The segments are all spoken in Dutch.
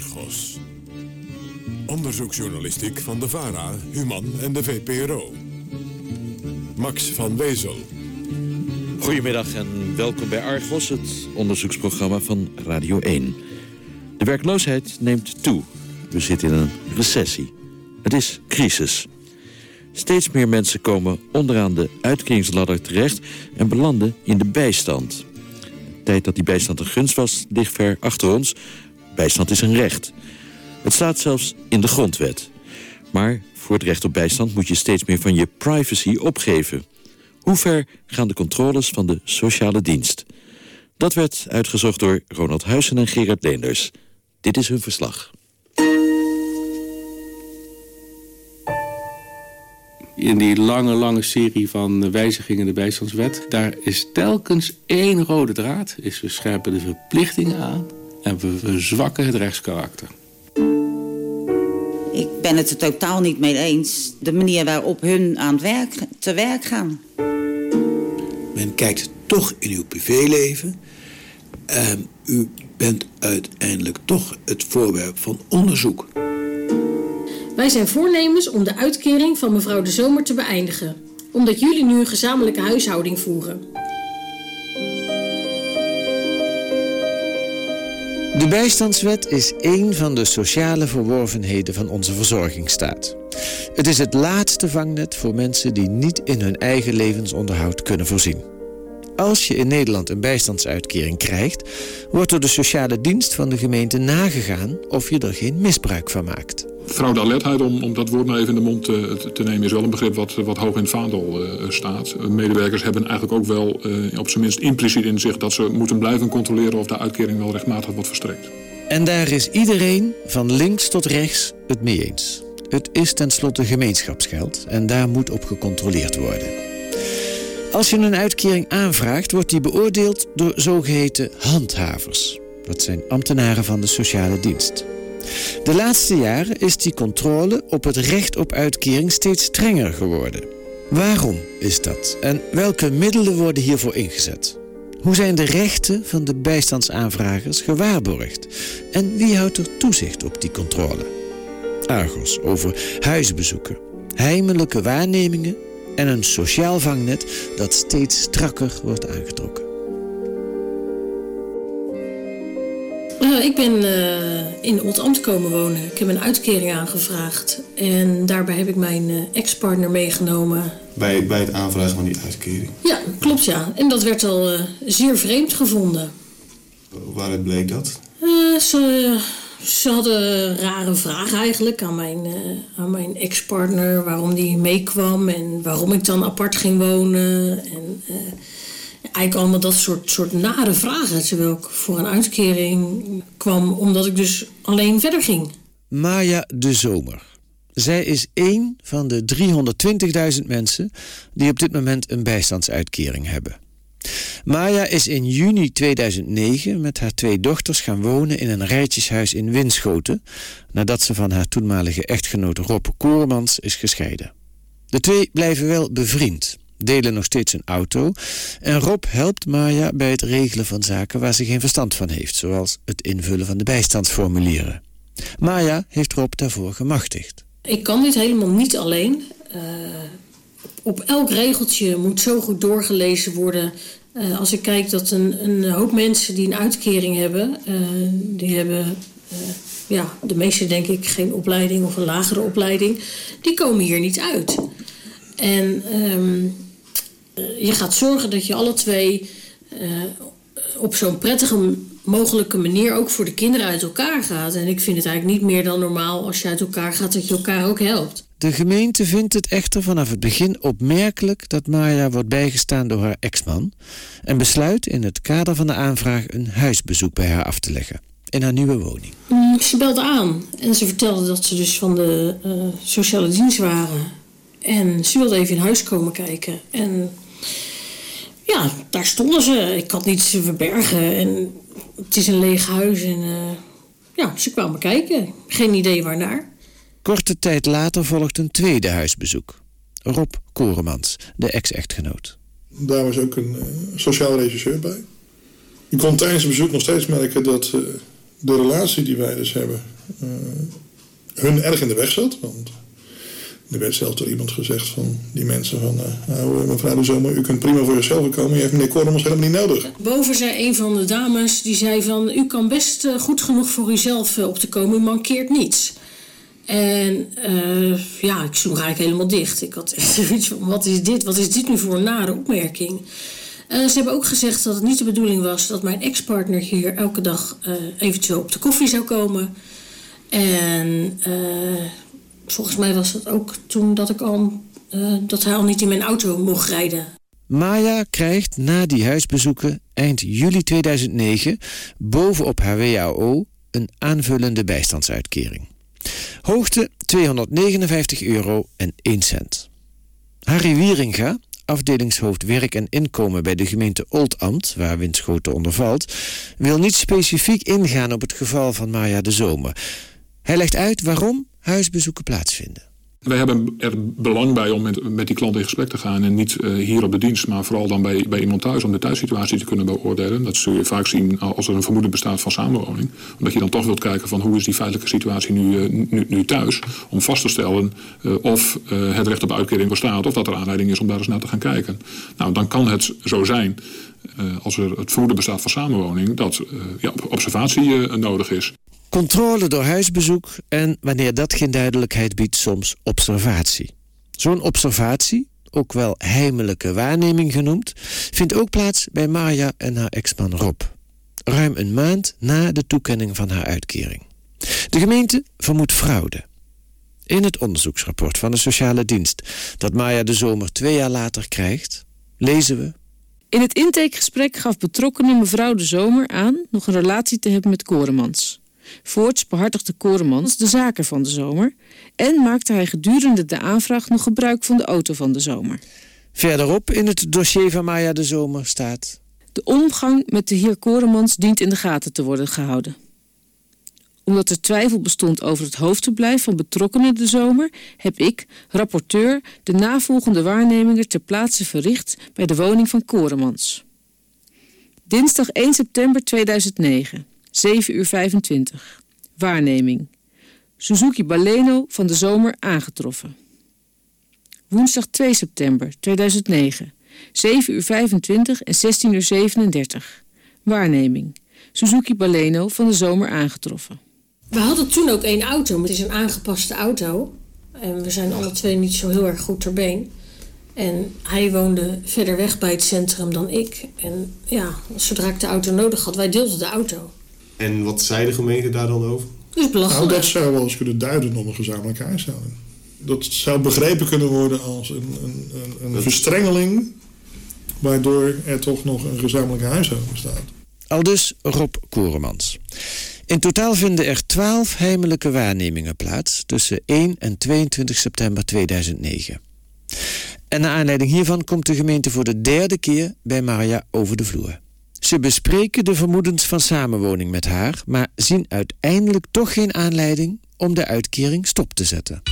Argos. Onderzoeksjournalistiek van de VARA, Human en de VPRO. Max van Wezel. Goedemiddag en welkom bij Argos, het onderzoeksprogramma van Radio 1. De werkloosheid neemt toe. We zitten in een recessie. Het is crisis. Steeds meer mensen komen onderaan de uitkeringsladder terecht... en belanden in de bijstand. De tijd dat die bijstand een gunst was, ligt ver achter ons. Bijstand is een recht. Het staat zelfs in de grondwet. Maar voor het recht op bijstand moet je steeds meer van je privacy opgeven. Hoe ver gaan de controles van de sociale dienst? Dat werd uitgezocht door Ronald Huysen en Gerard Leenders. Dit is hun verslag. in die lange, lange serie van wijzigingen in de bijstandswet... daar is telkens één rode draad. Is we scherpen de verplichtingen aan en we verzwakken het rechtskarakter. Ik ben het er totaal niet mee eens. De manier waarop hun aan het werk, te werk gaan. Men kijkt toch in uw privéleven. En u bent uiteindelijk toch het voorwerp van onderzoek. Wij zijn voornemens om de uitkering van mevrouw De Zomer te beëindigen. Omdat jullie nu een gezamenlijke huishouding voeren. De bijstandswet is één van de sociale verworvenheden van onze verzorgingsstaat. Het is het laatste vangnet voor mensen die niet in hun eigen levensonderhoud kunnen voorzien. Als je in Nederland een bijstandsuitkering krijgt, wordt door de sociale dienst van de gemeente nagegaan of je er geen misbruik van maakt. Fraudealertheid, om, om dat woord nou even in de mond te, te nemen, is wel een begrip wat, wat hoog in het vaandel uh, staat. Medewerkers hebben eigenlijk ook wel uh, op zijn minst impliciet in zich dat ze moeten blijven controleren of de uitkering wel rechtmatig wordt verstrekt. En daar is iedereen, van links tot rechts, het mee eens. Het is tenslotte gemeenschapsgeld en daar moet op gecontroleerd worden. Als je een uitkering aanvraagt, wordt die beoordeeld door zogeheten handhavers. Dat zijn ambtenaren van de sociale dienst. De laatste jaren is die controle op het recht op uitkering steeds strenger geworden. Waarom is dat en welke middelen worden hiervoor ingezet? Hoe zijn de rechten van de bijstandsaanvragers gewaarborgd? En wie houdt er toezicht op die controle? Argos over huisbezoeken, heimelijke waarnemingen en een sociaal vangnet dat steeds strakker wordt aangetrokken. Uh, ik ben uh, in Oldambt komen wonen. Ik heb een uitkering aangevraagd. En daarbij heb ik mijn uh, ex-partner meegenomen. Bij, bij het aanvragen van die uitkering? Ja, klopt ja. En dat werd al zeer vreemd gevonden. Waaruit bleek dat? ze, ze hadden rare vragen eigenlijk aan mijn, aan mijn ex-partner. Waarom die meekwam en waarom ik dan apart ging wonen. En eigenlijk allemaal dat soort, soort nare vragen. Terwijl ik voor een uitkering kwam omdat ik dus alleen verder ging. Maya de Zomer. Zij is één van de 320.000 mensen die op dit moment een bijstandsuitkering hebben. Maya is in juni 2009 met haar twee dochters gaan wonen in een rijtjeshuis in Winschoten, nadat ze van haar toenmalige echtgenoot Rob Koormans is gescheiden. De twee blijven wel bevriend, delen nog steeds een auto. En Rob helpt Maya bij het regelen van zaken waar ze geen verstand van heeft, zoals het invullen van de bijstandsformulieren. Maya heeft Rob daarvoor gemachtigd. Ik kan dit helemaal niet alleen. Uh, op elk regeltje moet zo goed doorgelezen worden. Uh, als ik kijk dat een, een, hoop mensen die een uitkering hebben, uh, die hebben ja, de meeste denk ik geen opleiding of een lagere opleiding, die komen hier niet uit. En um, eh, je gaat zorgen dat je alle twee op zo'n prettige mogelijke manier ook voor de kinderen uit elkaar gaat. En ik vind het eigenlijk niet meer dan normaal als je uit elkaar gaat dat je elkaar ook helpt. De gemeente vindt het echter vanaf het begin opmerkelijk dat Maya wordt bijgestaan door haar ex-man en besluit in het kader van de aanvraag een huisbezoek bij haar af te leggen in haar nieuwe woning. Mm, ze belde aan en ze vertelde dat ze dus van de uh, sociale dienst waren. En ze wilde even in huis komen kijken. En ja, daar stonden ze. Ik had niets te verbergen. En het is een leeg huis. En uh, ja, ze kwamen kijken. Geen idee waarnaar. Korte tijd later volgt een tweede huisbezoek. Rob Koremans, de ex-echtgenoot. Daar was ook een uh, sociaal regisseur bij. Ik kon tijdens het bezoek nog steeds merken dat uh, de relatie die wij dus hebben uh, hun erg in de weg zat. Want er werd zelfs door iemand gezegd van die mensen van... Uh, mevrouw de Zomer, u kunt prima voor jezelf komen. Je heeft meneer Kornemans helemaal niet nodig. Boven zei een van de dames, die zei van... u kan best goed genoeg voor uzelf op te komen. U mankeert niets. En ja, ik sloeg eigenlijk helemaal dicht. Ik had echt zoiets van, wat is dit? Wat is dit nu voor een nare opmerking? Ze hebben ook gezegd dat het niet de bedoeling was... dat mijn ex-partner hier elke dag uh, eventueel op de koffie zou komen. En volgens mij was dat ook toen dat, ik al, dat hij al niet in mijn auto mocht rijden. Maya krijgt na die huisbezoeken eind juli 2009... bovenop haar WAO een aanvullende bijstandsuitkering. Hoogte 259 euro en 1 cent. Harry Wieringa, afdelingshoofd werk en inkomen bij de gemeente Oldambt, waar Winschoten onder valt, wil niet specifiek ingaan op het geval van Maya de Zomer. Hij legt uit waarom huisbezoeken plaatsvinden. Wij hebben er belang bij om met, die klant in gesprek te gaan. En niet uh, hier op de dienst, maar vooral dan bij, bij iemand thuis. Om de thuissituatie te kunnen beoordelen. Dat zul je vaak zien als er een vermoeden bestaat van samenwoning. Omdat je dan toch wilt kijken van hoe is die feitelijke situatie nu, uh, nu, nu, thuis. Om vast te stellen uh, of het recht op uitkering bestaat. Of dat er aanleiding is om daar eens naar te gaan kijken. Nou, dan kan het zo zijn. als er het vermoeden bestaat van samenwoning, dat ja, observatie nodig is. Controle door huisbezoek en, wanneer dat geen duidelijkheid biedt, soms observatie. Zo'n observatie, ook wel heimelijke waarneming genoemd, vindt ook plaats bij Marja en haar ex-man Rob. Ruim een maand na de toekenning van haar uitkering. De gemeente vermoedt fraude. In het onderzoeksrapport van de sociale dienst dat Maya de Zomer twee jaar later krijgt, lezen we. In het intakegesprek gaf betrokkenen mevrouw de Zomer aan nog een relatie te hebben met Koremans. Voorts behartigde Koremans de zaken van de zomer en maakte hij gedurende de aanvraag nog gebruik van de auto van de zomer. Verderop in het dossier van Maya de Zomer staat... De omgang met de heer Koremans dient in de gaten te worden gehouden. Omdat er twijfel bestond over het hoofdverblijf van betrokkenen de zomer... heb ik, rapporteur, de navolgende waarnemingen ter plaatse verricht... bij de woning van Koremans. Dinsdag 1 september 2009. 7 uur 25. Waarneming. Suzuki Baleno van de zomer aangetroffen. Woensdag 2 september 2009. 7 uur 25 en 16 uur 37. Waarneming. Suzuki Baleno van de zomer aangetroffen. We hadden toen ook één auto. Het is een aangepaste auto. En we zijn alle twee niet zo heel erg goed ter been. En hij woonde verder weg bij het centrum dan ik. En ja, zodra ik de auto nodig had, wij deelden de auto. En wat zei de gemeente daar dan over? Dat is belachelijk. Nou, dat zou wel eens kunnen duiden op een gezamenlijke huishouding. Dat zou begrepen kunnen worden als een, een, een, een verstrengeling... waardoor er toch nog een gezamenlijke huishouding bestaat. Al dus Rob Koremans. In totaal vinden er twaalf heimelijke waarnemingen plaats... tussen 1 en 22 september 2009. En naar aanleiding hiervan komt de gemeente voor de derde keer bij Maria over de vloer. Ze bespreken de vermoedens van samenwoning met haar, maar zien uiteindelijk toch geen aanleiding om de uitkering stop te zetten.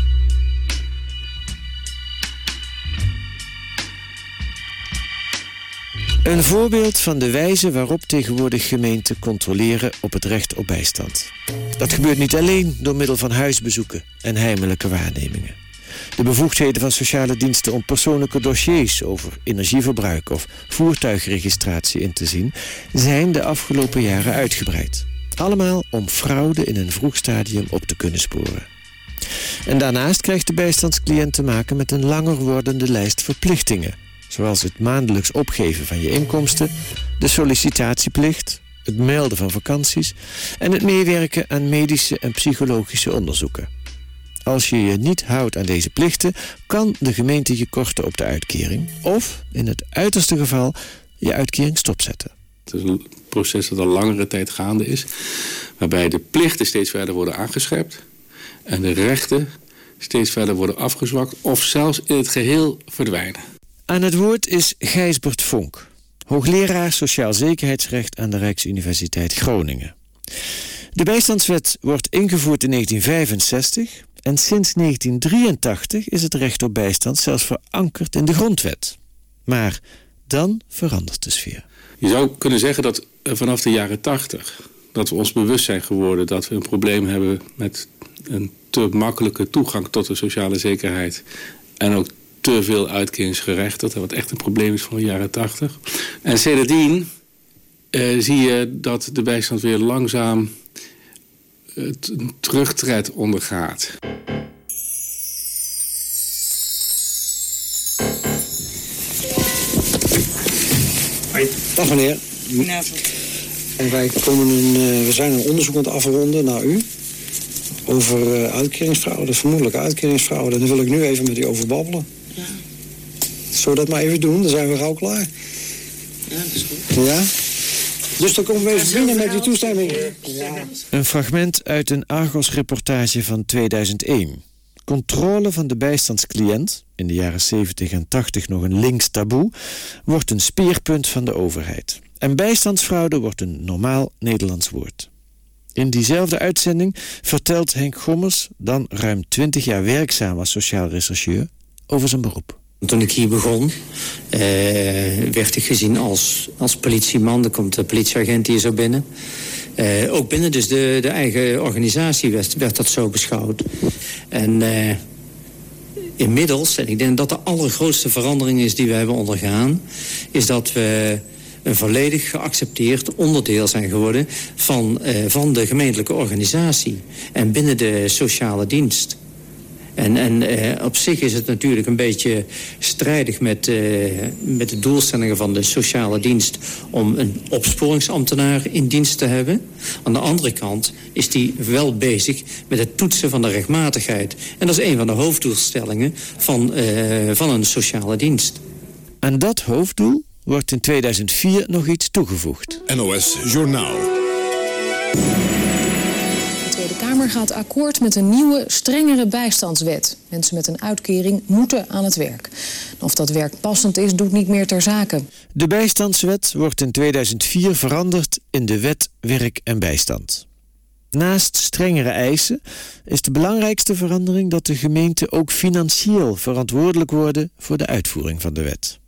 Een voorbeeld van de wijze waarop tegenwoordig gemeenten controleren op het recht op bijstand. Dat gebeurt niet alleen door middel van huisbezoeken en heimelijke waarnemingen. De bevoegdheden van sociale diensten om persoonlijke dossiers over energieverbruik of voertuigregistratie in te zien, zijn de afgelopen jaren uitgebreid. Allemaal om fraude in een vroeg stadium op te kunnen sporen. En daarnaast krijgt de bijstandscliënt te maken met een langer wordende lijst verplichtingen, zoals het maandelijks opgeven van je inkomsten, de sollicitatieplicht, het melden van vakanties en het meewerken aan medische en psychologische onderzoeken. Als je je niet houdt aan deze plichten, kan de gemeente je korten op de uitkering. Of, in het uiterste geval, je uitkering stopzetten. Het is een proces dat al langere tijd gaande is. Waarbij de plichten steeds verder worden aangescherpt. En de rechten steeds verder worden afgezwakt. Of zelfs in het geheel verdwijnen. Aan het woord is Gijsbert Vonk. Hoogleraar Sociaal Zekerheidsrecht aan de Rijksuniversiteit Groningen. De bijstandswet wordt ingevoerd in 1965 en sinds 1983 is het recht op bijstand zelfs verankerd in de grondwet. Maar dan verandert de sfeer. Je zou kunnen zeggen dat vanaf de jaren 80 dat we ons bewust zijn geworden dat we een probleem hebben met een te makkelijke toegang tot de sociale zekerheid. En ook te veel uitkeringsgerechtigd, wat echt een probleem is van de jaren tachtig. En sindsdien uh, zie je dat de bijstand weer langzaam een terugtred ondergaat. Dag meneer. En wij komen een, uh, we zijn een onderzoek aan het afronden naar u. Over uh, uitkeringsfraude, vermoedelijke uitkeringsfraude. En daar wil ik nu even met u over babbelen. Ja. Zullen we dat maar even doen? Dan zijn we gauw klaar. Ja, dat is goed. Ja? Dus dan komen we even binnen met die toestemming. Een fragment uit een Argos-reportage van 2001. Controle van de bijstandscliënt, in de jaren 70 en 80 nog een links taboe, wordt een speerpunt van de overheid. En bijstandsfraude wordt een normaal Nederlands woord. In diezelfde uitzending vertelt Henk Gommers, dan ruim 20 jaar werkzaam als sociaal rechercheur, over zijn beroep. Toen ik hier begon, eh, werd ik gezien als, als politieman. Er komt de politieagent hier zo binnen. Eh, ook binnen dus de, de eigen organisatie werd, werd dat zo beschouwd. En eh, inmiddels, en ik denk dat de allergrootste verandering is die we hebben ondergaan... is dat we een volledig geaccepteerd onderdeel zijn geworden... van, van de gemeentelijke organisatie en binnen de sociale dienst. En, en eh, op zich is het natuurlijk een beetje strijdig met, eh, met de doelstellingen van de sociale dienst... om een opsporingsambtenaar in dienst te hebben. Aan de andere kant is die wel bezig met het toetsen van de rechtmatigheid. En dat is een van de hoofddoelstellingen van, uh, van een sociale dienst. Aan dat hoofddoel wordt in 2004 nog iets toegevoegd. NOS Journaal. De Kamer gaat akkoord met een nieuwe, strengere bijstandswet. Mensen met een uitkering moeten aan het werk. Of dat werk passend is, doet niet meer ter zake. De bijstandswet wordt in 2004 veranderd in de wet werk en bijstand. Naast strengere eisen is de belangrijkste verandering dat de gemeenten ook financieel verantwoordelijk worden voor de uitvoering van de wet.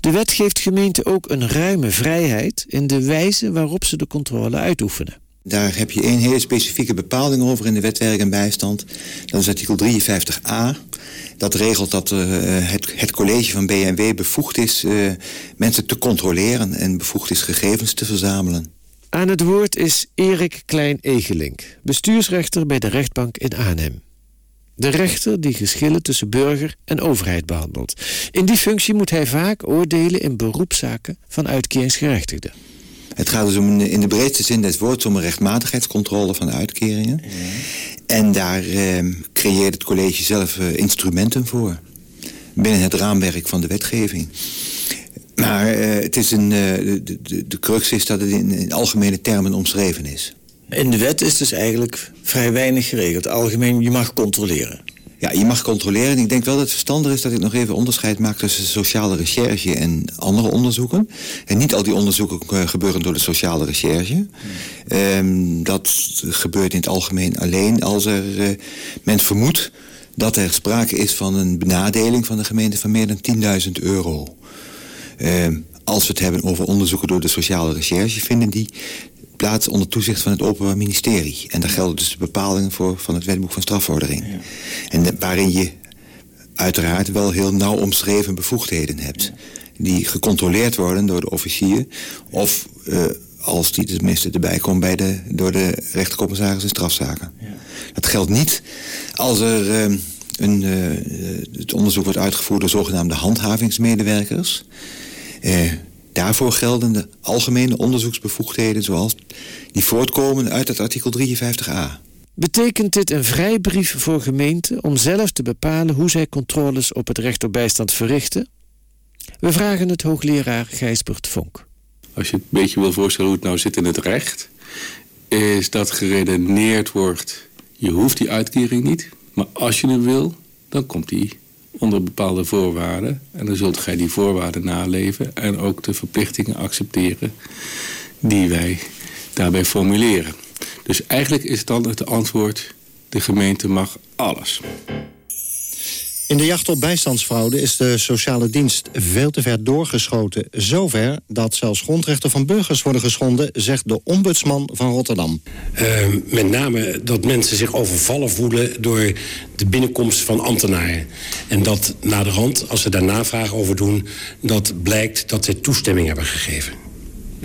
De wet geeft gemeenten ook een ruime vrijheid in de wijze waarop ze de controle uitoefenen. Daar heb je één hele specifieke bepaling over in de wet werk en bijstand. Dat is artikel 53a. Dat regelt dat uh, het, het, college van BNW bevoegd is uh, mensen te controleren en bevoegd is gegevens te verzamelen. Aan het woord is Erik Klein-Egelink, bestuursrechter bij de rechtbank in Arnhem. De rechter die geschillen tussen burger en overheid behandelt. In die functie moet hij vaak oordelen in beroepszaken van uitkeringsgerechtigden. Het gaat dus om in de breedste zin des woords om een rechtmatigheidscontrole van uitkeringen. Ja. En daar eh, creëert het college zelf uh, instrumenten voor. Binnen het raamwerk van de wetgeving. Maar uh, het is een, de, de, de crux is dat het in, in algemene termen omschreven is. In de wet is dus eigenlijk vrij weinig geregeld. Algemeen, je mag controleren. Ja, je mag controleren. Ik denk wel dat het verstandig is dat ik nog even onderscheid maak tussen sociale recherche en andere onderzoeken. En niet al die onderzoeken eh, gebeuren door de sociale recherche. Um, dat gebeurt in het algemeen alleen als er uh, men vermoedt dat er sprake is van een benadeling van de gemeente van meer dan 10.000 euro. Um, als we het hebben over onderzoeken door de sociale recherche... vinden die plaats onder toezicht van het Openbaar Ministerie. En daar gelden dus de bepalingen voor van het wetboek van strafvordering. Ja. En waarin je uiteraard wel heel nauw omschreven bevoegdheden hebt. Die gecontroleerd worden door de officier. Of uh, als die tenminste erbij komt bij de, door de rechtercommissaris in strafzaken. Ja. Dat geldt niet als er uh, een, uh, het onderzoek wordt uitgevoerd door zogenaamde handhavingsmedewerkers. Daarvoor gelden de algemene onderzoeksbevoegdheden zoals die voortkomen uit het artikel 53a. Betekent dit een vrijbrief voor gemeenten om zelf te bepalen hoe zij controles op het recht op bijstand verrichten? We vragen het hoogleraar Gijsbert Vonk. Als je een beetje wil voorstellen hoe het nou zit in het recht, is dat geredeneerd wordt, je hoeft die uitkering niet, maar als je hem wil, dan komt die onder bepaalde voorwaarden. En dan zult gij die voorwaarden naleven en ook de verplichtingen accepteren die wij daarbij formuleren. Dus eigenlijk is dan het antwoord, de gemeente mag alles. In de jacht op bijstandsfraude is de sociale dienst veel te ver doorgeschoten. Zover dat zelfs grondrechten van burgers worden geschonden, zegt de ombudsman van Rotterdam. Uh, met name dat mensen zich overvallen voelen door de binnenkomst van ambtenaren. En dat na de hand, als ze daar navragen over doen, dat blijkt dat ze toestemming hebben gegeven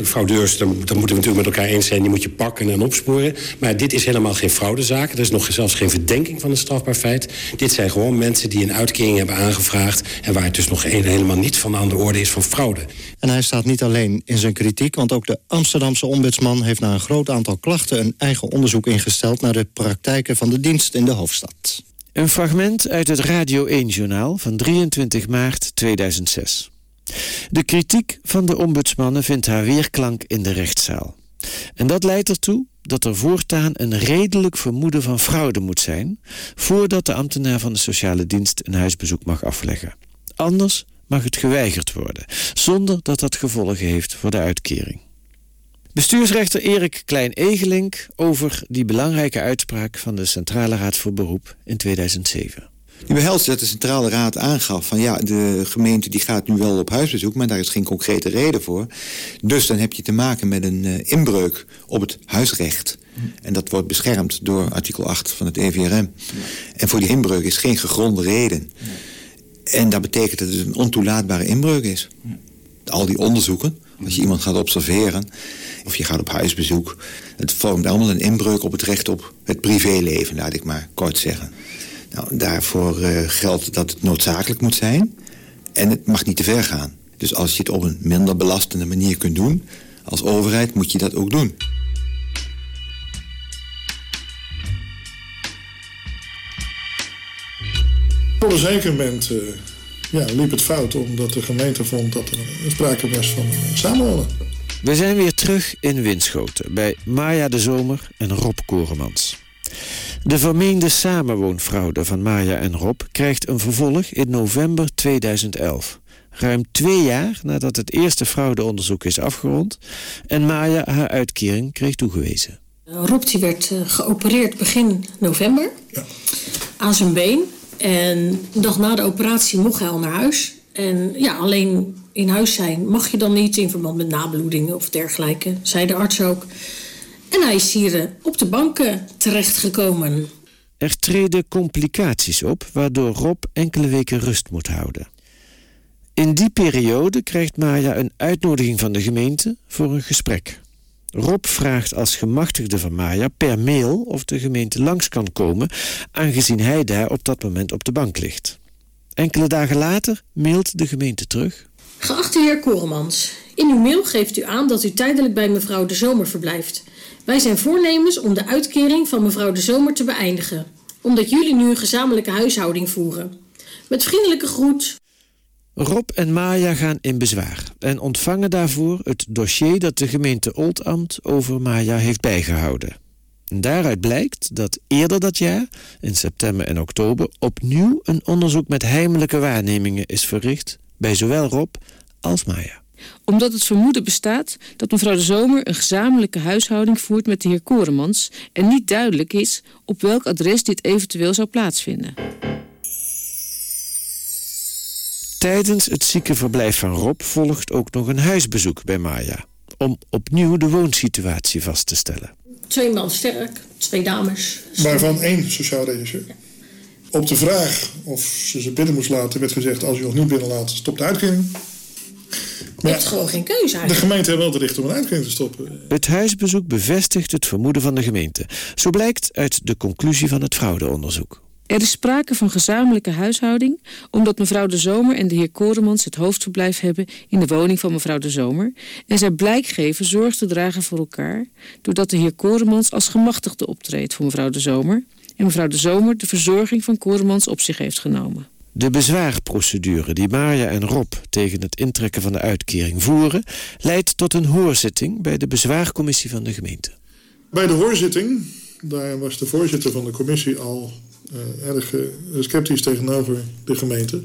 fraudeurs, daar, moeten we natuurlijk met elkaar eens zijn... die moet je pakken en opsporen. Maar dit is helemaal geen fraudezaak. Er is nog zelfs geen verdenking van een strafbaar feit. Dit zijn gewoon mensen die een uitkering hebben aangevraagd... en waar het dus nog helemaal niet van aan de orde is van fraude. En hij staat niet alleen in zijn kritiek... want ook de Amsterdamse ombudsman heeft na een groot aantal klachten... een eigen onderzoek ingesteld naar de praktijken van de dienst in de hoofdstad. Een fragment uit het Radio 1-journaal van 23 maart 2006. De kritiek van de ombudsmannen vindt haar weerklank in de rechtszaal. En dat leidt ertoe dat er voortaan een redelijk vermoeden van fraude moet zijn... voordat de ambtenaar van de sociale dienst een huisbezoek mag afleggen. Anders mag het geweigerd worden, zonder dat dat gevolgen heeft voor de uitkering. Bestuursrechter Erik Klein-Egelink over die belangrijke uitspraak van de Centrale Raad voor Beroep in 2007. Die behelst dat de Centrale Raad aangaf van ja, de gemeente die gaat nu wel op huisbezoek, maar daar is geen concrete reden voor. Dus dan heb je te maken met een uh, inbreuk op het huisrecht. En dat wordt beschermd door artikel 8 van het EVRM. En voor die inbreuk is geen gegronde reden. En dat betekent dat het een ontoelaatbare inbreuk is. Al die onderzoeken, als je iemand gaat observeren of je gaat op huisbezoek... het vormt allemaal een inbreuk op het recht op het privéleven, laat ik maar kort zeggen. Nou, daarvoor uh, geldt dat het noodzakelijk moet zijn. En het mag niet te ver gaan. Dus als je het op een minder belastende manier kunt doen... als overheid moet je dat ook doen. Op een zeker moment uh, ja, liep het fout... omdat de gemeente vond dat er sprake was van samenwonen. We zijn weer terug in Winschoten... bij Maya de Zomer en Rob Koremans. De vermeende samenwoonfraude van Maya en Rob krijgt een vervolg in november 2011. Ruim twee jaar nadat het eerste fraudeonderzoek is afgerond en Maya haar uitkering kreeg toegewezen. Rob die werd uh, geopereerd begin november ja. aan zijn been. En een dag na de operatie mocht hij al naar huis. En ja, alleen in huis zijn mag je dan niet in verband met nabloedingen of dergelijke, zei de arts ook. En hij is hier eh, op de banken terechtgekomen. Er treden complicaties op, waardoor Rob enkele weken rust moet houden. In die periode krijgt Maya een uitnodiging van de gemeente voor een gesprek. Rob vraagt als gemachtigde van Maya per mail of de gemeente langs kan komen, aangezien hij daar op dat moment op de bank ligt. Enkele dagen later mailt de gemeente terug. Geachte heer Koremans, in uw mail geeft u aan dat u tijdelijk bij mevrouw de Zomer verblijft. Wij zijn voornemens om de uitkering van mevrouw de Zomer te beëindigen, omdat jullie nu een gezamenlijke huishouding voeren. Met vriendelijke groet. Rob en Maya gaan in bezwaar en ontvangen daarvoor het dossier dat de gemeente Oldambt over Maya heeft bijgehouden. Daaruit blijkt dat eerder dat jaar, in september en oktober, opnieuw een onderzoek met heimelijke waarnemingen is verricht bij zowel Rob als Maya omdat het vermoeden bestaat dat mevrouw de Zomer een gezamenlijke huishouding voert met de heer Koremans en niet duidelijk is op welk adres dit eventueel zou plaatsvinden. Tijdens het ziekenverblijf van Rob volgt ook nog een huisbezoek bij Maya om opnieuw de woonsituatie vast te stellen. Twee man sterk, twee dames. Waarvan één sociaal regisseur. Op de vraag of ze ze binnen moest laten werd gezegd... als u nog niet binnenlaat, stopt de uitkering. Je hebt gewoon geen keuze eigenlijk. De gemeente heeft wel de recht om een uitkering te stoppen. Het huisbezoek bevestigt het vermoeden van de gemeente. Zo blijkt uit de conclusie van het fraudeonderzoek. Er is sprake van gezamenlijke huishouding... omdat mevrouw de Zomer en de heer Koremans het hoofdverblijf hebben... in de woning van mevrouw de Zomer... en zij blijk geven zorg te dragen voor elkaar... doordat de heer Koremans als gemachtigde optreedt voor mevrouw de Zomer... en mevrouw de Zomer de verzorging van Koremans op zich heeft genomen. De bezwaarprocedure die Marja en Rob tegen het intrekken van de uitkering voeren... leidt tot een hoorzitting bij de bezwaarcommissie van de gemeente. Bij de hoorzitting, daar was de voorzitter van de commissie al uh, erg uh, sceptisch tegenover de gemeente.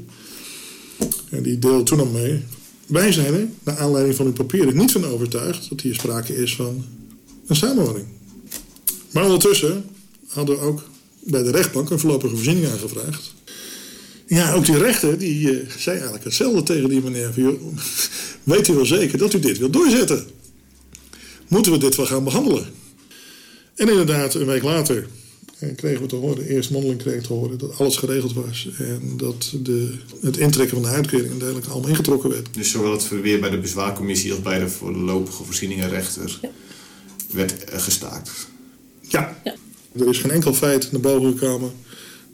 En die deelde toen al mee. Wij zijn er, naar aanleiding van uw papieren, niet van overtuigd... dat hier sprake is van een samenwoning. Maar ondertussen hadden we ook bij de rechtbank een voorlopige voorziening aangevraagd... Ja, ook die rechter die uh, zei eigenlijk hetzelfde tegen die meneer. Van, joh, weet u wel zeker dat u dit wilt doorzetten? Moeten we dit wel gaan behandelen? En inderdaad, een week later en kregen we te horen, eerst mondeling kreeg te horen dat alles geregeld was. En dat de, het intrekken van de uitkering en dergelijke allemaal ingetrokken werd. Dus zowel het verweer bij de bezwaarcommissie als bij de voorlopige voorzieningenrechter ja. werd gestaakt. Ja. ja. Er is geen enkel feit naar boven gekomen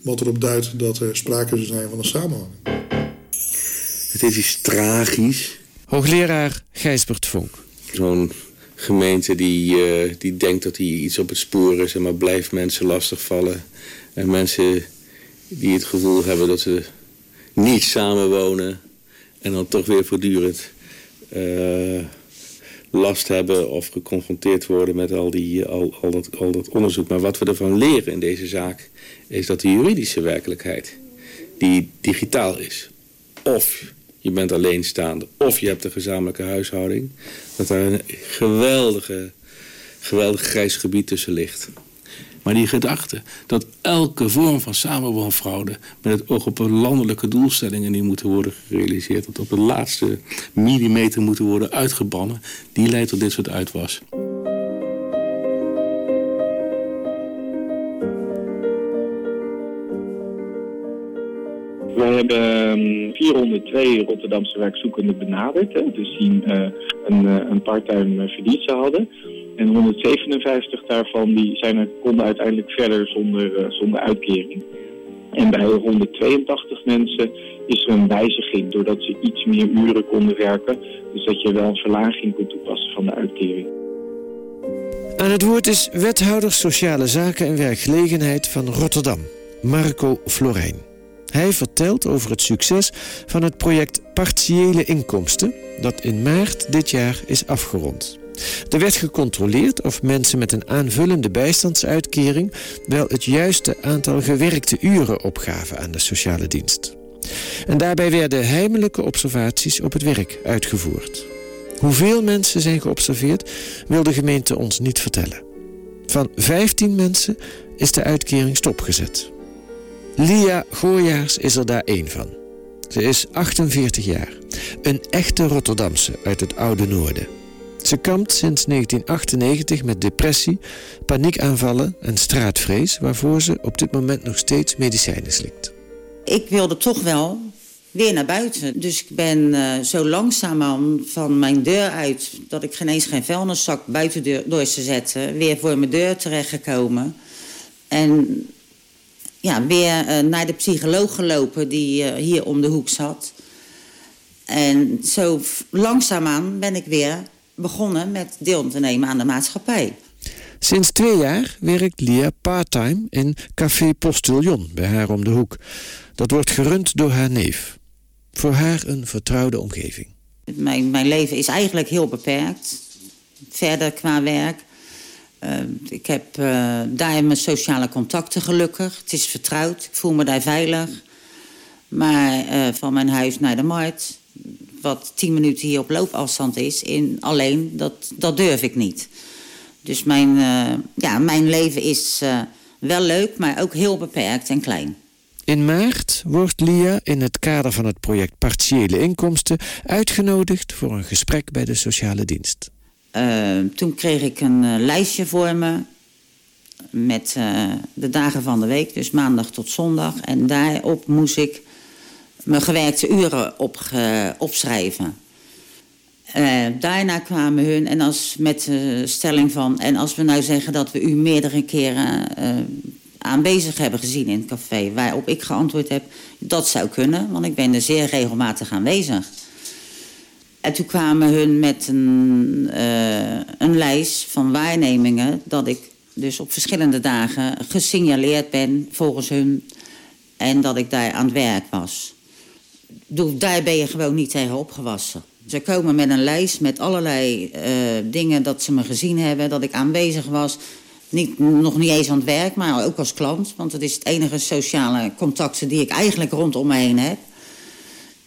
wat erop duidt dat er sprake zou zijn van een samenhang. Het is iets tragisch. Hoogleraar Gijsbert Vonk. Zo'n gemeente die, uh, die denkt dat hij iets op het spoor is... en maar blijft mensen lastigvallen. En mensen die het gevoel hebben dat ze niet samenwonen... en dan toch weer voortdurend uh, last hebben of geconfronteerd worden met al, die, al, al, dat, al dat onderzoek. Maar wat we ervan leren in deze zaak is dat de juridische werkelijkheid... die digitaal is, of je bent alleenstaande of je hebt een gezamenlijke huishouding... dat daar een geweldige, geweldig grijs gebied tussen ligt. Maar die gedachte dat elke vorm van samenwoonfraude... met het oog op landelijke doelstellingen die moeten worden gerealiseerd... dat op de laatste millimeter moeten worden uitgebannen... die leidt tot dit soort uitwas. Hebben 402 ehm, Rotterdamse werkzoekenden benaderd. Hè, dus die uh, een, uh, een parttime verdienste hadden. En 157 daarvan die zijn er, konden uiteindelijk verder zonder, zonder uitkering. En bij 182 mensen is er een wijziging doordat ze iets meer uren konden werken. Dus dat je wel een verlaging kunt toepassen van de uitkering. Aan het woord is wethouder Sociale Zaken en Werkgelegenheid van Rotterdam, Marco Florijn. Hij vertelt over het succes van het project Partiële Inkomsten... dat in maart dit jaar is afgerond. Er werd gecontroleerd of mensen met een aanvullende bijstandsuitkering... wel het juiste aantal gewerkte uren opgaven aan de sociale dienst. En daarbij werden heimelijke observaties op het werk uitgevoerd. Hoeveel mensen zijn geobserveerd wil de gemeente ons niet vertellen. Van 15 mensen is de uitkering stopgezet. Lia Gooijaars is er daar één van. Ze is 48 jaar. Een echte Rotterdamse uit het oude noorden. Ze kampt sinds 1998 met depressie, paniekaanvallen en straatvrees... waarvoor ze op dit moment nog steeds medicijnen slikt. Ik wilde toch wel weer naar buiten. Dus ik ben uh, zo langzaamaan van mijn deur uit... dat ik geen eens geen vuilniszak buiten door te zetten... weer voor mijn deur terechtgekomen. En ja, weer uh, naar de psycholoog gelopen die uh, hier om de hoek zat. En zo langzaamaan ben ik weer begonnen met deel te nemen aan de maatschappij. Sinds twee jaar werkt Lia parttime in Café Postillon bij haar om de hoek. Dat wordt gerund door haar neef. Voor haar een vertrouwde omgeving. Mijn, mijn leven is eigenlijk heel beperkt. Verder qua werk. Uh, ik heb uh, daar mijn sociale contacten gelukkig. Het is vertrouwd, ik voel me daar veilig. Maar uh, van mijn huis naar de markt, wat tien minuten hier op loopafstand is... In, alleen, dat, dat durf ik niet. Dus mijn, ja, mijn leven is wel leuk, maar ook heel beperkt en klein. In maart wordt Lia in het kader van het project Partiële Inkomsten... uitgenodigd voor een gesprek bij de sociale dienst. Uh, toen kreeg ik een uh, lijstje voor me met uh, de dagen van de week, dus maandag tot zondag. En daarop moest ik mijn gewerkte uren op, opschrijven. daarna kwamen hun en als, met de stelling van... en als we nou zeggen dat we u meerdere keren aanwezig hebben gezien in het café... waarop ik geantwoord heb, dat zou kunnen, want ik ben er zeer regelmatig aanwezig. En toen kwamen hun met een, uh, een lijst van waarnemingen... dat ik dus op verschillende dagen gesignaleerd ben volgens hun... en dat ik daar aan het werk was. Daar ben je gewoon niet tegen opgewassen. Ze komen met een lijst met allerlei uh, dingen dat ze me gezien hebben... dat ik aanwezig was, niet, nog niet eens aan het werk, maar ook als klant. Want het is het enige sociale contacten die ik eigenlijk rondom me heen heb.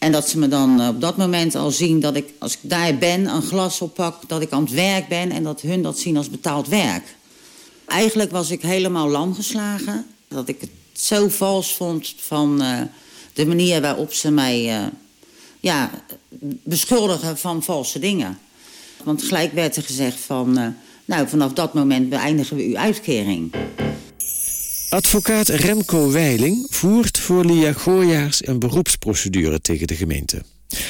En dat ze me dan eh, op dat moment al zien dat ik, als ik daar ben, een glas oppak, dat ik aan het werk ben en dat hun dat zien als betaald werk. Eigenlijk was ik helemaal lam geslagen. Dat ik het zo vals vond van uh, de manier waarop ze mij eh, ja, beschuldigen van valse dingen. Want gelijk werd er gezegd van, nou vanaf dat moment beëindigen we uw uitkering. Advocaat Remco Weiling voert voor Lia Gooijaars een beroepsprocedure tegen de gemeente.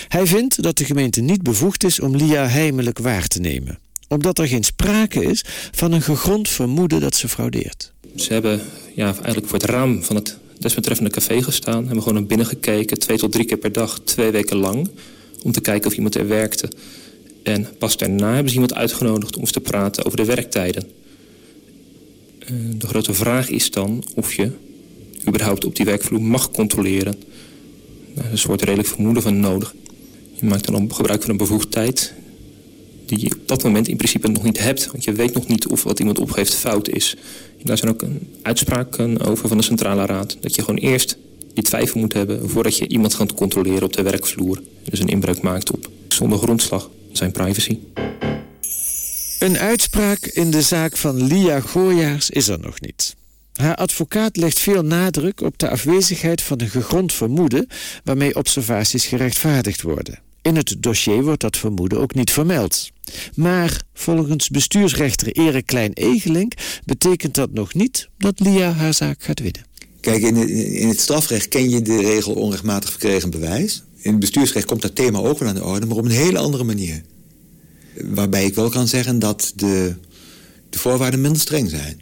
Hij vindt dat de gemeente niet bevoegd is om Lia heimelijk waar te nemen, omdat er geen sprake is van een gegrond vermoeden dat ze fraudeert. Ze hebben ja, eigenlijk voor het raam van het desbetreffende café gestaan, hebben gewoon naar binnen gekeken, twee tot drie keer per dag, twee weken lang, om te kijken of iemand er werkte. En pas daarna hebben ze iemand uitgenodigd om te praten over de werktijden. Eh, de grote vraag is dan of je überhaupt op die werkvloer mag controleren. Daar is een soort redelijk vermoeden van nodig. Je maakt dan gebruik van een bevoegdheid die je op dat moment in principe nog niet hebt. Want je weet nog niet of wat iemand opgeeft fout is. Daar zijn ook uitspraken over van de Centrale Raad. Dat je gewoon eerst die twijfel moet hebben voordat je iemand gaat controleren op de werkvloer. Dus een inbreuk maakt op zonder grondslag zijn privacy. Een uitspraak in de zaak van Lia Gooijaars is er nog niet. Haar advocaat legt veel nadruk op de afwezigheid van een gegrond vermoeden waarmee observaties gerechtvaardigd worden. In het dossier wordt dat vermoeden ook niet vermeld. Maar volgens bestuursrechter Erik Klein-Egelink betekent dat nog niet dat Lia haar zaak gaat winnen. Kijk, in, in het strafrecht ken je de regel onrechtmatig verkregen bewijs. In het bestuursrecht komt dat thema ook wel aan de orde, maar op een hele andere manier. Waarbij ik wel kan zeggen dat de, de voorwaarden minder streng zijn.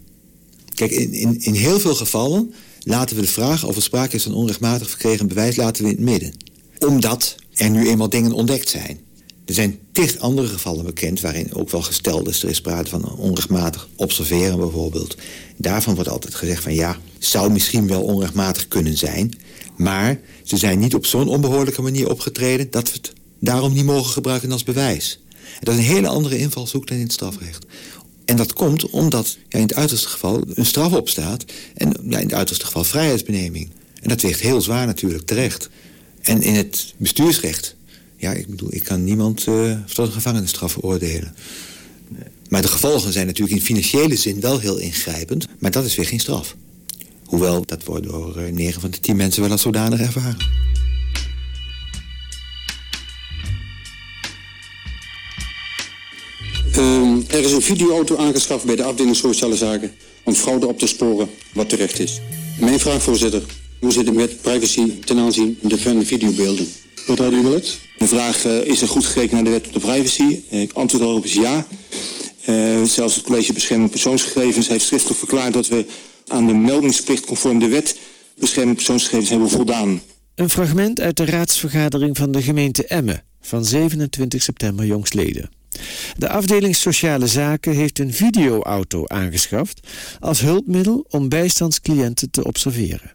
Kijk, in, in, in heel veel gevallen laten we de vraag of er sprake is van onrechtmatig verkregen bewijs laten we in het midden. Omdat er nu eenmaal dingen ontdekt zijn. Er zijn tig andere gevallen bekend waarin ook wel gesteld is... er is sprake van onrechtmatig observeren bijvoorbeeld. Daarvan wordt altijd gezegd van ja, zou misschien wel onrechtmatig kunnen zijn... maar ze zijn niet op zo'n onbehoorlijke manier opgetreden... dat we het daarom niet mogen gebruiken als bewijs. Dat is een hele andere invalshoek dan in het strafrecht. En dat komt omdat ja, in het uiterste geval een straf opstaat... en ja, in het uiterste geval vrijheidsbeneming. En dat weegt heel zwaar natuurlijk terecht. En in het bestuursrecht... ja, ik bedoel, ik kan niemand uh, tot een gevangenisstraf veroordelen. Maar de gevolgen zijn natuurlijk in financiële zin wel heel ingrijpend... maar dat is weer geen straf. Hoewel, dat wordt door uh, 9 van de 10 mensen wel als zodanig ervaren. Uh, er is een videoauto aangeschaft bij de afdeling Sociale Zaken... om fraude op te sporen wat terecht is. Mijn vraag, voorzitter. Hoe zit het met privacy ten aanzien van de videobeelden? Wat had u gelet? De vraag uh, is er goed gekeken naar de wet op de privacy? Ik antwoord daarop is ja. Uh, zelfs het college bescherming persoonsgegevens heeft schriftelijk verklaard dat we aan de meldingsplicht conform de wet bescherming persoonsgegevens hebben voldaan. Een fragment uit de raadsvergadering van de gemeente Emmen van 27 september jongstleden. De afdeling Sociale Zaken heeft een videoauto aangeschaft als hulpmiddel om bijstandscliënten te observeren.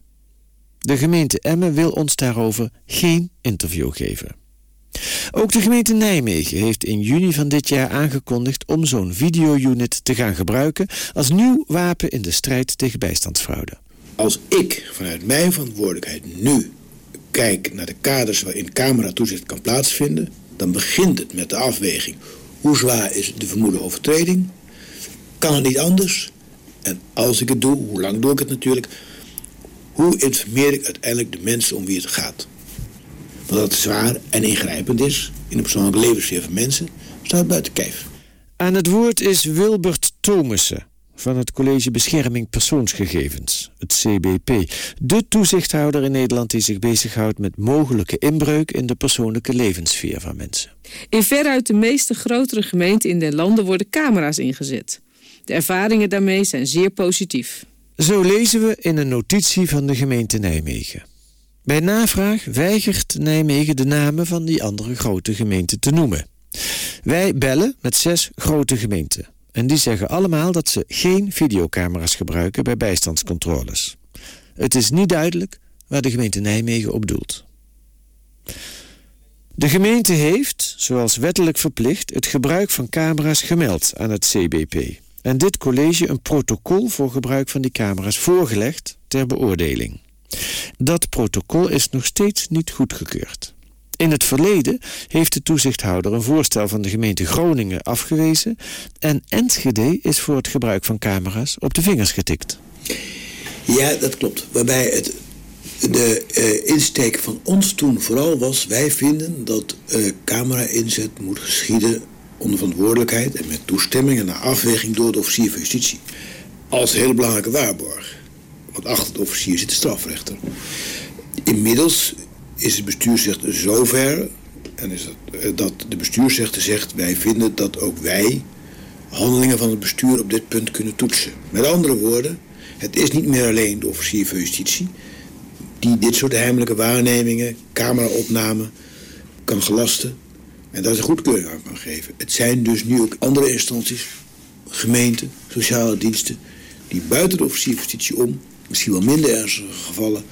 De gemeente Emmen wil ons daarover geen interview geven. Ook de gemeente Nijmegen heeft in juni van dit jaar aangekondigd om zo'n video-unit te gaan gebruiken als nieuw wapen in de strijd tegen bijstandsfraude. Als ik vanuit mijn verantwoordelijkheid nu kijk naar de kaders waarin cameratoezicht kan plaatsvinden, dan begint het met de afweging. Hoe zwaar is de vermoede overtreding? Kan het niet anders? En als ik het doe, hoe lang doe ik het natuurlijk? Hoe informeer ik uiteindelijk de mensen om wie het gaat? Want dat zwaar en ingrijpend is in de persoonlijke levenssfeer van mensen, staat buiten kijf. Aan het woord is Wilbert Thomussen van het College Bescherming Persoonsgegevens, het CBP. De toezichthouder in Nederland die zich bezighoudt met mogelijke inbreuk in de persoonlijke levenssfeer van mensen. In veruit de meeste grotere gemeenten in den landen worden camera's ingezet. De ervaringen daarmee zijn zeer positief. Zo lezen we in een notitie van de gemeente Nijmegen. Bij navraag weigert Nijmegen de namen van die andere grote gemeenten te noemen. Wij bellen met zes grote gemeenten. En die zeggen allemaal dat ze geen videocamera's gebruiken bij bijstandscontroles. Het is niet duidelijk waar de gemeente Nijmegen op doelt. De gemeente heeft, zoals wettelijk verplicht, het gebruik van camera's gemeld aan het CBP. En dit college een protocol voor gebruik van die camera's voorgelegd ter beoordeling. Dat protocol is nog steeds niet goedgekeurd. In het verleden heeft de toezichthouder een voorstel van de gemeente Groningen afgewezen en Enschede is voor het gebruik van camera's op de vingers getikt. Ja, dat klopt. Waarbij het De uh, insteek van ons toen vooral was... wij vinden dat uh, camera-inzet moet geschieden onder verantwoordelijkheid... en met toestemming en naar afweging door de officier van justitie. Als hele belangrijke waarborg. Want achter de officier zit de strafrechter. Inmiddels is het bestuursrechter zover... en is dat, uh, dat de bestuursrechter zegt... wij vinden dat ook wij handelingen van het bestuur op dit punt kunnen toetsen. Met andere woorden, het is niet meer alleen de officier van justitie die dit soort heimelijke waarnemingen, cameraopnamen kan gelasten en daar zijn goedkeuring aan kan geven. Het zijn dus nu ook andere instanties, gemeenten, sociale diensten, die buiten de officier van justitie om, misschien wel minder ernstige gevallen,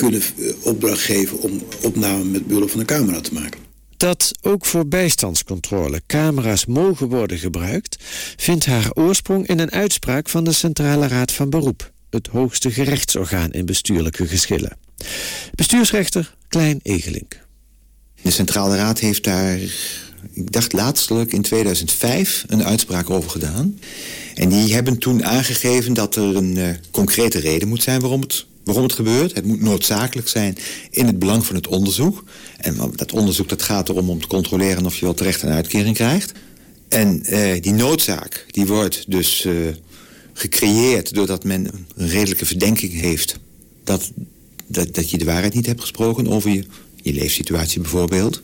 kunnen opdracht geven om opname met behulp van een camera te maken. Dat ook voor bijstandscontrole camera's mogen worden gebruikt, vindt haar oorsprong in een uitspraak van de Centrale Raad van Beroep, het hoogste gerechtsorgaan in bestuurlijke geschillen. Bestuursrechter Klein Egelink. De Centrale Raad heeft daar, ik dacht laatstelijk in 2005, een uitspraak over gedaan. En die hebben toen aangegeven dat er een uh, concrete reden moet zijn waarom het waarom het gebeurt. Het moet noodzakelijk zijn in het belang van het onderzoek. En dat onderzoek dat gaat erom om te controleren of je wel terecht een uitkering krijgt. En uh, die noodzaak die wordt dus uh, gecreëerd doordat men een redelijke verdenking heeft... Dat, dat, dat je de waarheid niet hebt gesproken over je, je leefsituatie bijvoorbeeld.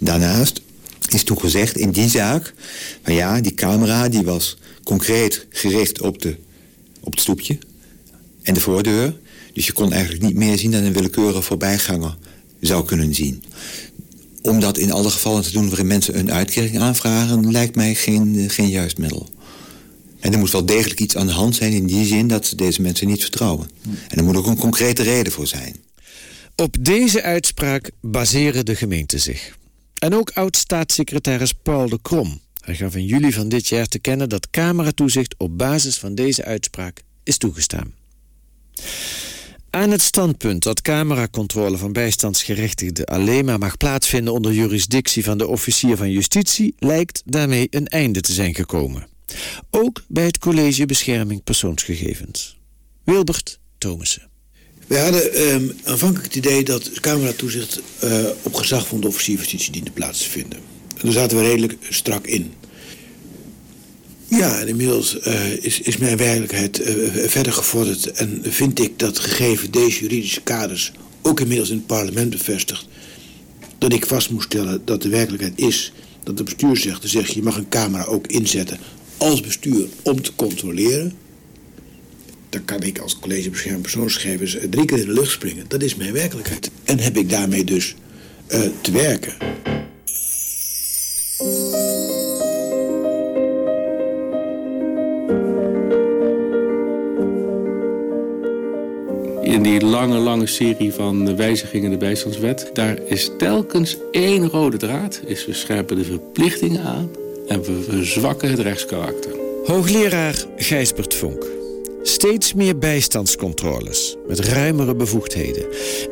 Daarnaast is toegezegd in die zaak... van ja, die camera die was concreet gericht op, de, op het stoepje en de voordeur... Dus je kon eigenlijk niet meer zien dan een willekeurige voorbijganger zou kunnen zien. Om dat in alle gevallen te doen waarin mensen een uitkering aanvragen... lijkt mij geen, geen juist middel. En er moet wel degelijk iets aan de hand zijn in die zin dat ze deze mensen niet vertrouwen. En er moet ook een concrete reden voor zijn. Op deze uitspraak baseren de gemeenten zich. En ook oud-staatssecretaris Paul de Krom. Hij gaf in juli van dit jaar te kennen dat cameratoezicht op basis van deze uitspraak is toegestaan. Aan het standpunt dat cameracontrole van bijstandsgerechtigden alleen maar mag plaatsvinden onder jurisdictie van de officier van justitie lijkt daarmee een einde te zijn gekomen. Ook bij het College Bescherming Persoonsgegevens. Wilbert Thomassen. We hadden eh, aanvankelijk het idee dat cameratoezicht uh, op gezag van de officier van justitie diende plaats te vinden. En daar zaten we redelijk strak in. Ja, en inmiddels uh, is, is mijn werkelijkheid uh, verder gevorderd. En vind ik dat gegeven deze juridische kaders, ook inmiddels in het parlement bevestigd, dat ik vast moet stellen dat de werkelijkheid is dat de bestuur zegt, dan zeg je, mag een camera ook inzetten als bestuur om te controleren. Dan kan ik als college beschermd persoonsgegevens drie keer in de lucht springen. Dat is mijn werkelijkheid. En heb ik daarmee dus te werken. Lange, lange serie van wijzigingen in de bijstandswet... daar is telkens één rode draad. Is we scherpen de verplichtingen aan en we verzwakken het rechtskarakter. Hoogleraar Gijsbert Vonk. Steeds meer bijstandscontroles met ruimere bevoegdheden.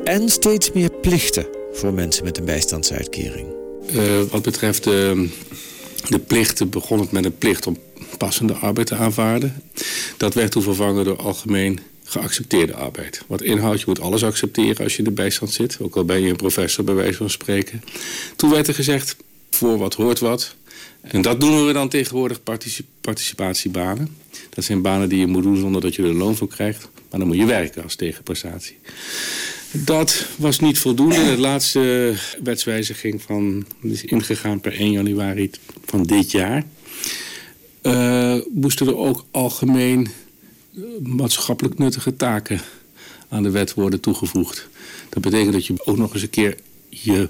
En steeds meer plichten voor mensen met een bijstandsuitkering. Uh, wat betreft de, de plichten begon het met een plicht om passende arbeid te aanvaarden. Dat werd toen vervangen door algemeen geaccepteerde arbeid. Wat inhoudt, je moet alles accepteren als je in de bijstand zit. Ook al ben je een professor bij wijze van spreken. Toen werd er gezegd, voor wat hoort wat. En dat doen we dan tegenwoordig particip participatiebanen. Dat zijn banen die je moet doen zonder dat je er loon voor krijgt. Maar dan moet je werken als tegenprestatie. Dat was niet voldoende. De laatste wetswijziging van, is ingegaan per 1 januari van dit jaar. Uh, moesten er ook algemeen maatschappelijk nuttige taken aan de wet worden toegevoegd. Dat betekent dat je ook nog eens een keer je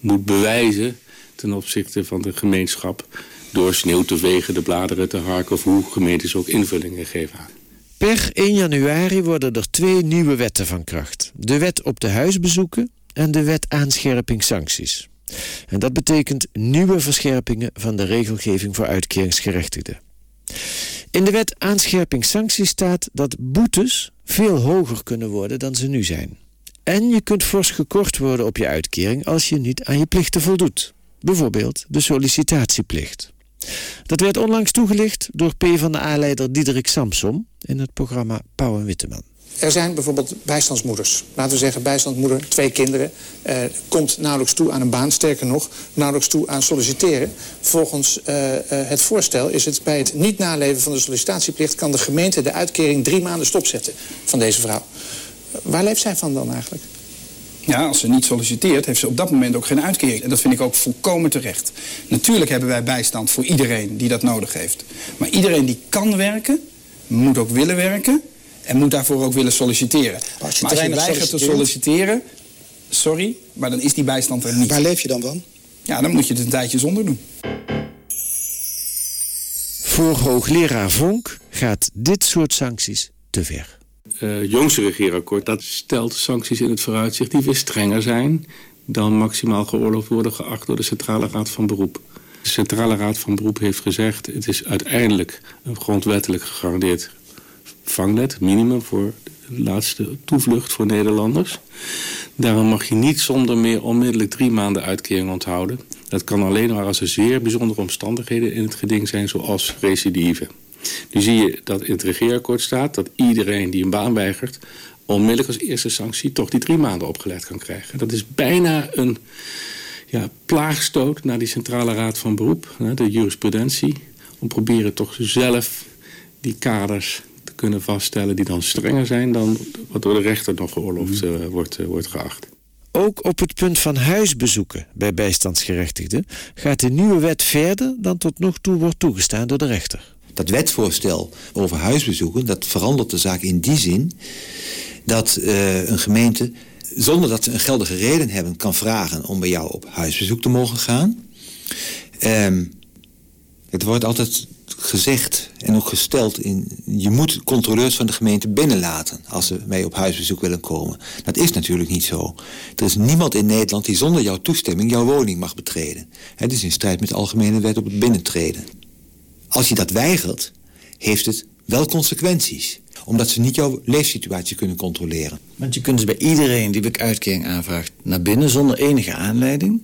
moet bewijzen ten opzichte van de gemeenschap door sneeuw te vegen, de bladeren te harken of hoe gemeentes ook invullingen geven aan. Per 1 januari worden er twee nieuwe wetten van kracht. De wet op de huisbezoeken en de wet aanscherping sancties. En dat betekent nieuwe verscherpingen van de regelgeving voor uitkeringsgerechtigden. In de wet aanscherping sancties staat dat boetes veel hoger kunnen worden dan ze nu zijn. En je kunt fors gekort worden op je uitkering als je niet aan je plichten voldoet. Bijvoorbeeld de sollicitatieplicht. Dat werd onlangs toegelicht door PvdA-leider Diederik Samsom in het programma Pauw en Witteman. Er zijn bijvoorbeeld bijstandsmoeders. Laten we zeggen, bijstandsmoeder, twee kinderen... Uh, komt nauwelijks toe aan een baan, sterker nog, nauwelijks toe aan solliciteren. Volgens uh, uh, het voorstel is het bij het niet naleven van de sollicitatieplicht... kan de gemeente de uitkering drie maanden stopzetten van deze vrouw. Waar leeft zij van dan eigenlijk? Ja, als ze niet solliciteert, heeft ze op dat moment ook geen uitkering. En dat vind ik ook volkomen terecht. Natuurlijk hebben wij bijstand voor iedereen die dat nodig heeft. Maar iedereen die kan werken, moet ook willen werken... en moet daarvoor ook willen solliciteren. Maar als je, maar als je weigert te solliciteren, sorry, maar dan is die bijstand er niet. Waar leef je dan van? Ja, dan moet je het een tijdje zonder doen. Voor hoogleraar Vonk gaat dit soort sancties te ver uh, jongste regeerakkoord... dat stelt sancties in het vooruitzicht die weer strenger zijn... dan maximaal geoorloofd worden geacht door de Centrale Raad van Beroep. De Centrale Raad van Beroep heeft gezegd... het is uiteindelijk een grondwettelijk gegarandeerd vangnet... minimum voor de laatste toevlucht voor Nederlanders. Daarom mag je niet zonder meer onmiddellijk drie maanden uitkering onthouden. Dat kan alleen maar als er zeer bijzondere omstandigheden in het geding zijn... zoals recidive. Nu zie je dat in het regeerakkoord staat dat iedereen die een baan weigert... onmiddellijk als eerste sanctie toch die drie maanden opgelegd kan krijgen. Dat is bijna een ja, plaagstoot naar die Centrale Raad van Beroep, de jurisprudentie... om proberen toch zelf die kaders kunnen vaststellen... die dan strenger zijn dan wat door de rechter nog geoorloofd uh, wordt, uh, wordt geacht. Ook op het punt van huisbezoeken bij bijstandsgerechtigden gaat de nieuwe wet verder dan tot nog toe wordt toegestaan door de rechter dat wetsvoorstel over huisbezoeken, dat verandert de zaak in die zin dat uh, een gemeente, zonder dat ze een geldige reden hebben, kan vragen om bij jou op huisbezoek te mogen gaan. Um, het wordt altijd gezegd en ook gesteld in... je moet controleurs van de gemeente binnenlaten... als ze mee op huisbezoek willen komen. Dat is natuurlijk niet zo. Er is niemand in Nederland die zonder jouw toestemming... jouw woning mag betreden. Het is in strijd met de algemene wet op het binnentreden. Als je dat weigert, heeft het wel consequenties. Omdat ze niet jouw leefsituatie kunnen controleren. Want je kunt dus bij iedereen die ik uitkering aanvraagt naar binnen zonder enige aanleiding.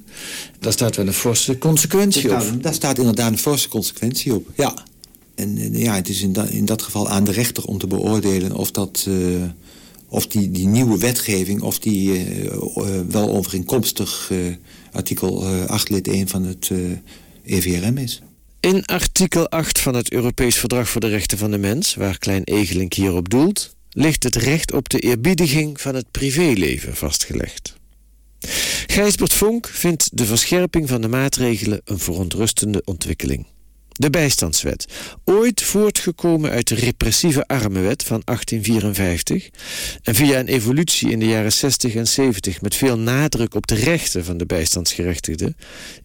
Daar staat wel een forse consequentie daar op. Daar staat inderdaad een forse consequentie op, ja. En ja, het is in, da, in dat geval aan de rechter om te beoordelen of dat... Uh, of die, die nieuwe wetgeving, of die uh, uh, wel overeenkomstig artikel 8 lid 1 van het EVRM is. In artikel 8 van het Europees Verdrag voor de Rechten van de Mens, waar Klein Egelink hierop doelt, ligt het recht op de eerbiediging van het privéleven vastgelegd. Gijsbert Vonk vindt de verscherping van de maatregelen een verontrustende ontwikkeling. De bijstandswet, ooit voortgekomen uit de repressieve armenwet van 1854 en via een evolutie in de jaren 60 en 70 met veel nadruk op de rechten van de bijstandsgerechtigden,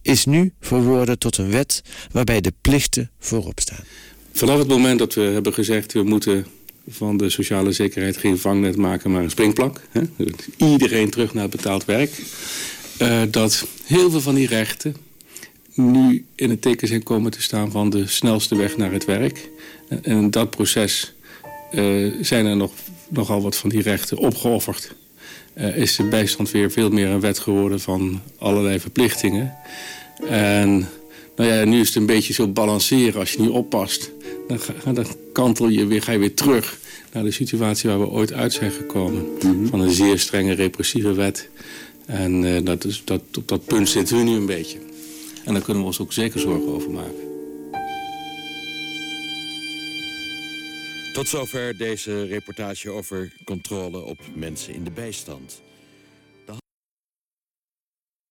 is nu verworden tot een wet waarbij de plichten voorop staan. Vanaf het moment dat we hebben gezegd we moeten van de sociale zekerheid geen vangnet maken, maar een springplank. Hè? Iedereen terug naar betaald werk. Uh, dat heel veel van die rechten nu in het teken zijn komen te staan van de snelste weg naar het werk. En in dat proces uh, zijn er nog, nogal wat van die rechten opgeofferd. Uh, is de bijstand weer veel meer een wet geworden van allerlei verplichtingen. En nou ja, nu is het een beetje zo balanceren. Als je niet oppast, dan, ga, dan kantel je weer, ga je weer terug naar de situatie waar we ooit uit zijn gekomen. Mm -hmm. Van een zeer strenge repressieve wet. En uh, dat is, dat, op dat punt zitten we nu een beetje. En daar kunnen we ons ook zeker zorgen over maken. Tot zover deze reportage over controle op mensen in de bijstand.